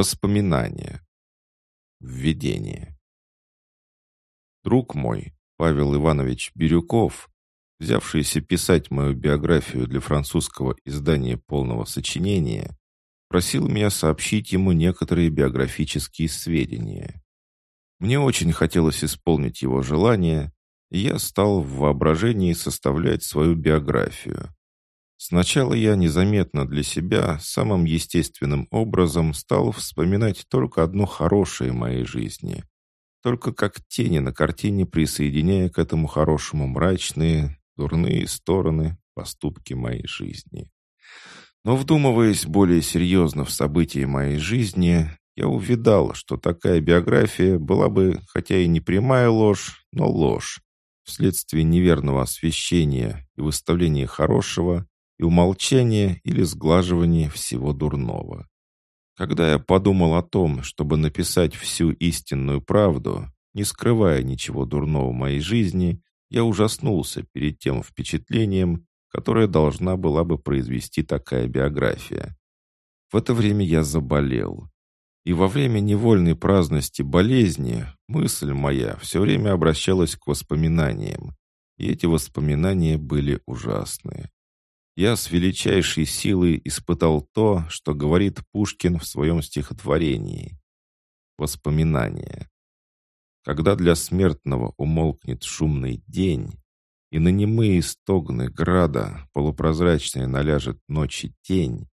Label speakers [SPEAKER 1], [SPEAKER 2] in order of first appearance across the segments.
[SPEAKER 1] Воспоминания. Введение. Друг мой, Павел Иванович Бирюков, взявшийся писать мою биографию для французского издания полного сочинения, просил меня сообщить ему некоторые биографические сведения. Мне очень хотелось исполнить его желание, и я стал в воображении составлять свою биографию. Сначала я незаметно для себя самым естественным образом стал вспоминать только одно хорошее моей жизни. Только как тени на картине присоединяя к этому хорошему мрачные, дурные стороны, поступки моей жизни. Но вдумываясь более серьезно в события моей жизни, я увидал, что такая биография была бы, хотя и не прямая ложь, но ложь, вследствие неверного освещения и выставления хорошего, и умолчание или сглаживание всего дурного. Когда я подумал о том, чтобы написать всю истинную правду, не скрывая ничего дурного моей жизни, я ужаснулся перед тем впечатлением, которое должна была бы произвести такая биография. В это время я заболел. И во время невольной праздности болезни мысль моя все время обращалась к воспоминаниям. И эти воспоминания были ужасные я с величайшей силой испытал то, что говорит Пушкин в своем стихотворении. Воспоминания. Когда для смертного умолкнет шумный день, и на немые стогны града полупрозрачная наляжет ночи тень,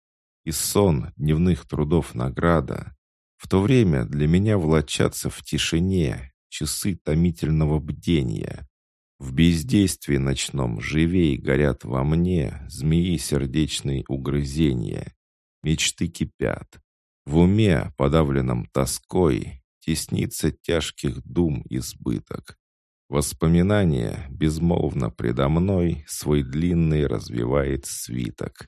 [SPEAKER 1] и сон дневных трудов награда, в то время для меня влачатся в тишине часы томительного бдения, в бездействии ночном живей горят во мне змеи сердечные угрызения. Мечты кипят. В уме, подавленном тоской, теснится тяжких дум избыток. Воспоминание безмолвно предо мной свой длинный развивает свиток.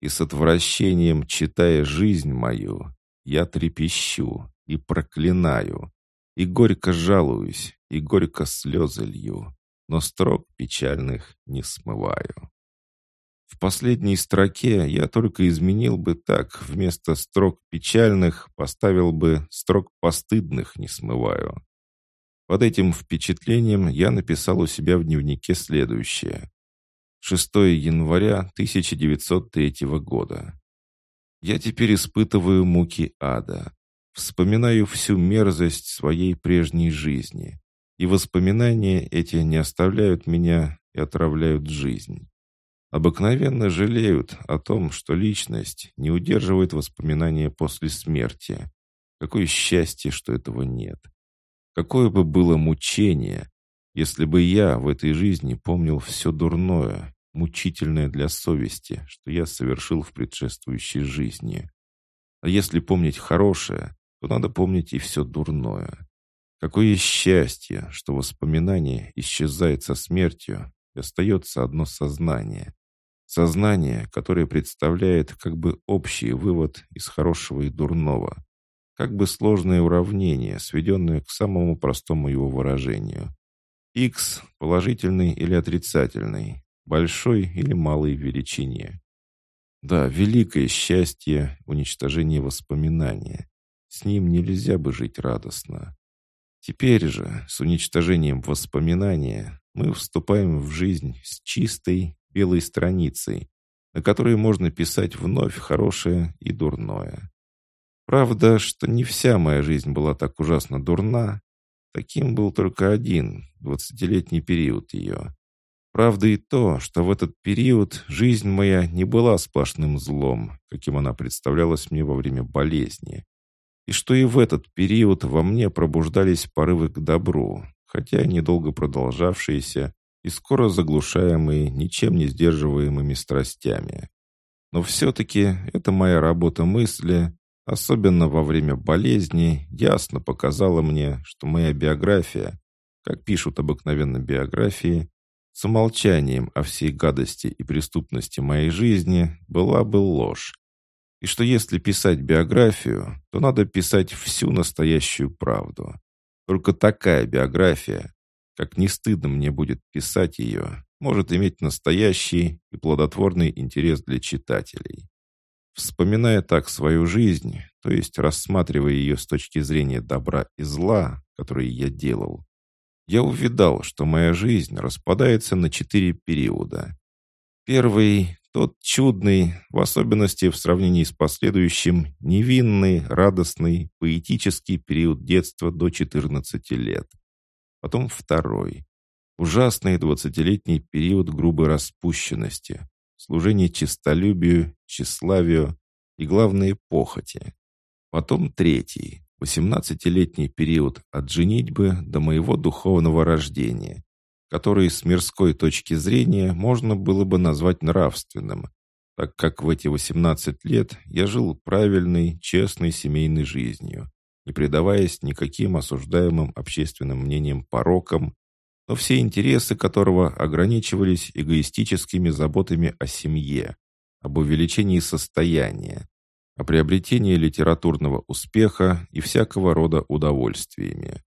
[SPEAKER 1] И с отвращением, читая жизнь мою, я трепещу и проклинаю, и горько жалуюсь, и горько слезы лью но строк печальных не смываю. В последней строке я только изменил бы так, вместо строк печальных поставил бы строк постыдных не смываю. Под этим впечатлением я написал у себя в дневнике следующее. 6 января 1903 года. Я теперь испытываю муки ада. Вспоминаю всю мерзость своей прежней жизни и воспоминания эти не оставляют меня и отравляют жизнь. Обыкновенно жалеют о том, что личность не удерживает воспоминания после смерти. Какое счастье, что этого нет. Какое бы было мучение, если бы я в этой жизни помнил все дурное, мучительное для совести, что я совершил в предшествующей жизни. А если помнить хорошее, то надо помнить и все дурное. Какое счастье, что воспоминание исчезает со смертью, и остается одно сознание. Сознание, которое представляет как бы общий вывод из хорошего и дурного, как бы сложное уравнение, сведенное к самому простому его выражению. x положительный или отрицательный, большой или малой величине. Да, великое счастье уничтожение воспоминания. С ним нельзя бы жить радостно. Теперь же, с уничтожением воспоминания, мы вступаем в жизнь с чистой белой страницей, на которой можно писать вновь хорошее и дурное. Правда, что не вся моя жизнь была так ужасно дурна. Таким был только один, двадцатилетний период ее. Правда и то, что в этот период жизнь моя не была сплошным злом, каким она представлялась мне во время болезни и что и в этот период во мне пробуждались порывы к добру, хотя недолго продолжавшиеся и скоро заглушаемые ничем не сдерживаемыми страстями. Но все-таки эта моя работа мысли, особенно во время болезни, ясно показала мне, что моя биография, как пишут обыкновенно биографии, с умолчанием о всей гадости и преступности моей жизни была бы ложь, и что если писать биографию, то надо писать всю настоящую правду. Только такая биография, как не стыдно мне будет писать ее, может иметь настоящий и плодотворный интерес для читателей. Вспоминая так свою жизнь, то есть рассматривая ее с точки зрения добра и зла, которые я делал, я увидал, что моя жизнь распадается на четыре периода. Первый — тот чудный, в особенности в сравнении с последующим, невинный, радостный, поэтический период детства до 14 лет. Потом второй — ужасный двадцатилетний период грубой распущенности, служение честолюбию, тщеславию и, главное, похоти. Потом третий, Восемнадцатилетний период от женитьбы до моего духовного рождения, который с мирской точки зрения можно было бы назвать нравственным, так как в эти 18 лет я жил правильной, честной семейной жизнью, не предаваясь никаким осуждаемым общественным мнением порокам, но все интересы которого ограничивались эгоистическими заботами о семье, об увеличении состояния, о приобретении литературного успеха и всякого рода удовольствиями.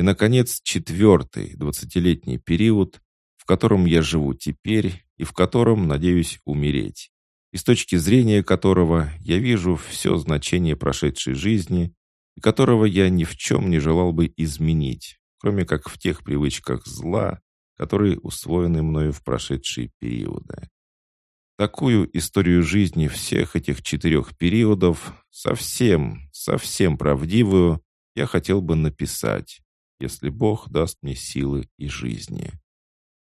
[SPEAKER 1] И, наконец, четвертый, двадцатилетний период, в котором я живу теперь и в котором надеюсь умереть, и с точки зрения которого я вижу все значение прошедшей жизни и которого я ни в чем не желал бы изменить, кроме как в тех привычках зла, которые усвоены мною в прошедшие периоды. Такую историю жизни всех этих четырех периодов, совсем, совсем правдивую, я хотел бы написать, если Бог даст мне силы и жизни.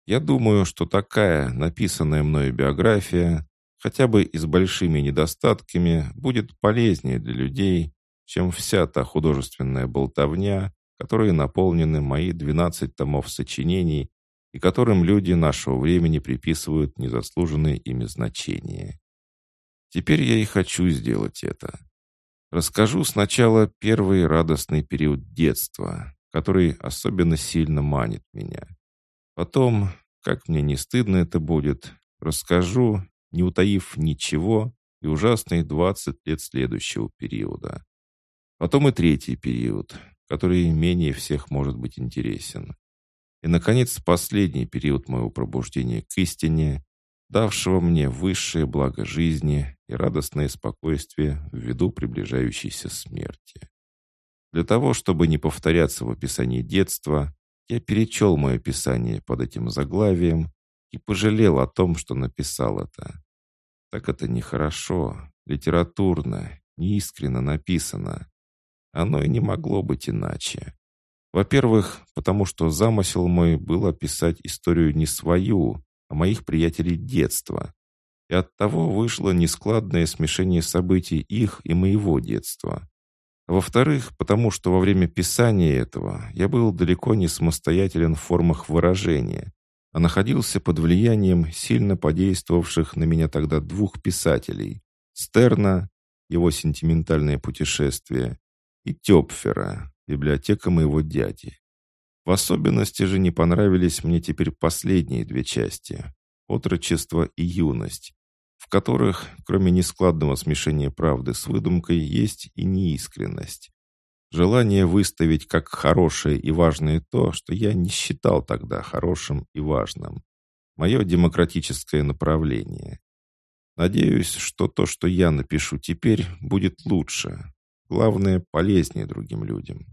[SPEAKER 1] Я думаю, что такая написанная мною биография, хотя бы и с большими недостатками, будет полезнее для людей, чем вся та художественная болтовня, которой наполнены мои 12 томов сочинений и которым люди нашего времени приписывают незаслуженные ими значения. Теперь я и хочу сделать это. Расскажу сначала первый радостный период детства, который особенно сильно манит меня. Потом, как мне не стыдно это будет, расскажу, не утаив ничего, и ужасные 20 лет следующего периода. Потом и третий период, который менее всех может быть интересен. И, наконец, последний период моего пробуждения к истине, давшего мне высшее благо жизни и радостное спокойствие ввиду приближающейся смерти. Для того, чтобы не повторяться в описании детства, я перечел мое писание под этим заглавием и пожалел о том, что написал это. Так это нехорошо, литературно, неискренно написано. Оно и не могло быть иначе. Во-первых, потому что замысел мой был описать историю не свою, а моих приятелей детства. И оттого вышло нескладное смешение событий их и моего детства. Во-вторых, потому что во время писания этого я был далеко не самостоятелен в формах выражения, а находился под влиянием сильно подействовавших на меня тогда двух писателей – Стерна, его сентиментальное путешествие, и Тёпфера, библиотека моего дяди. В особенности же не понравились мне теперь последние две части — «Отрочество» и «Юность», в которых, кроме нескладного смешения правды с выдумкой, есть и неискренность. Желание выставить как хорошее и важное то, что я не считал тогда хорошим и важным. Мое демократическое направление. Надеюсь, что то, что я напишу теперь, будет лучше. Главное, полезнее другим людям.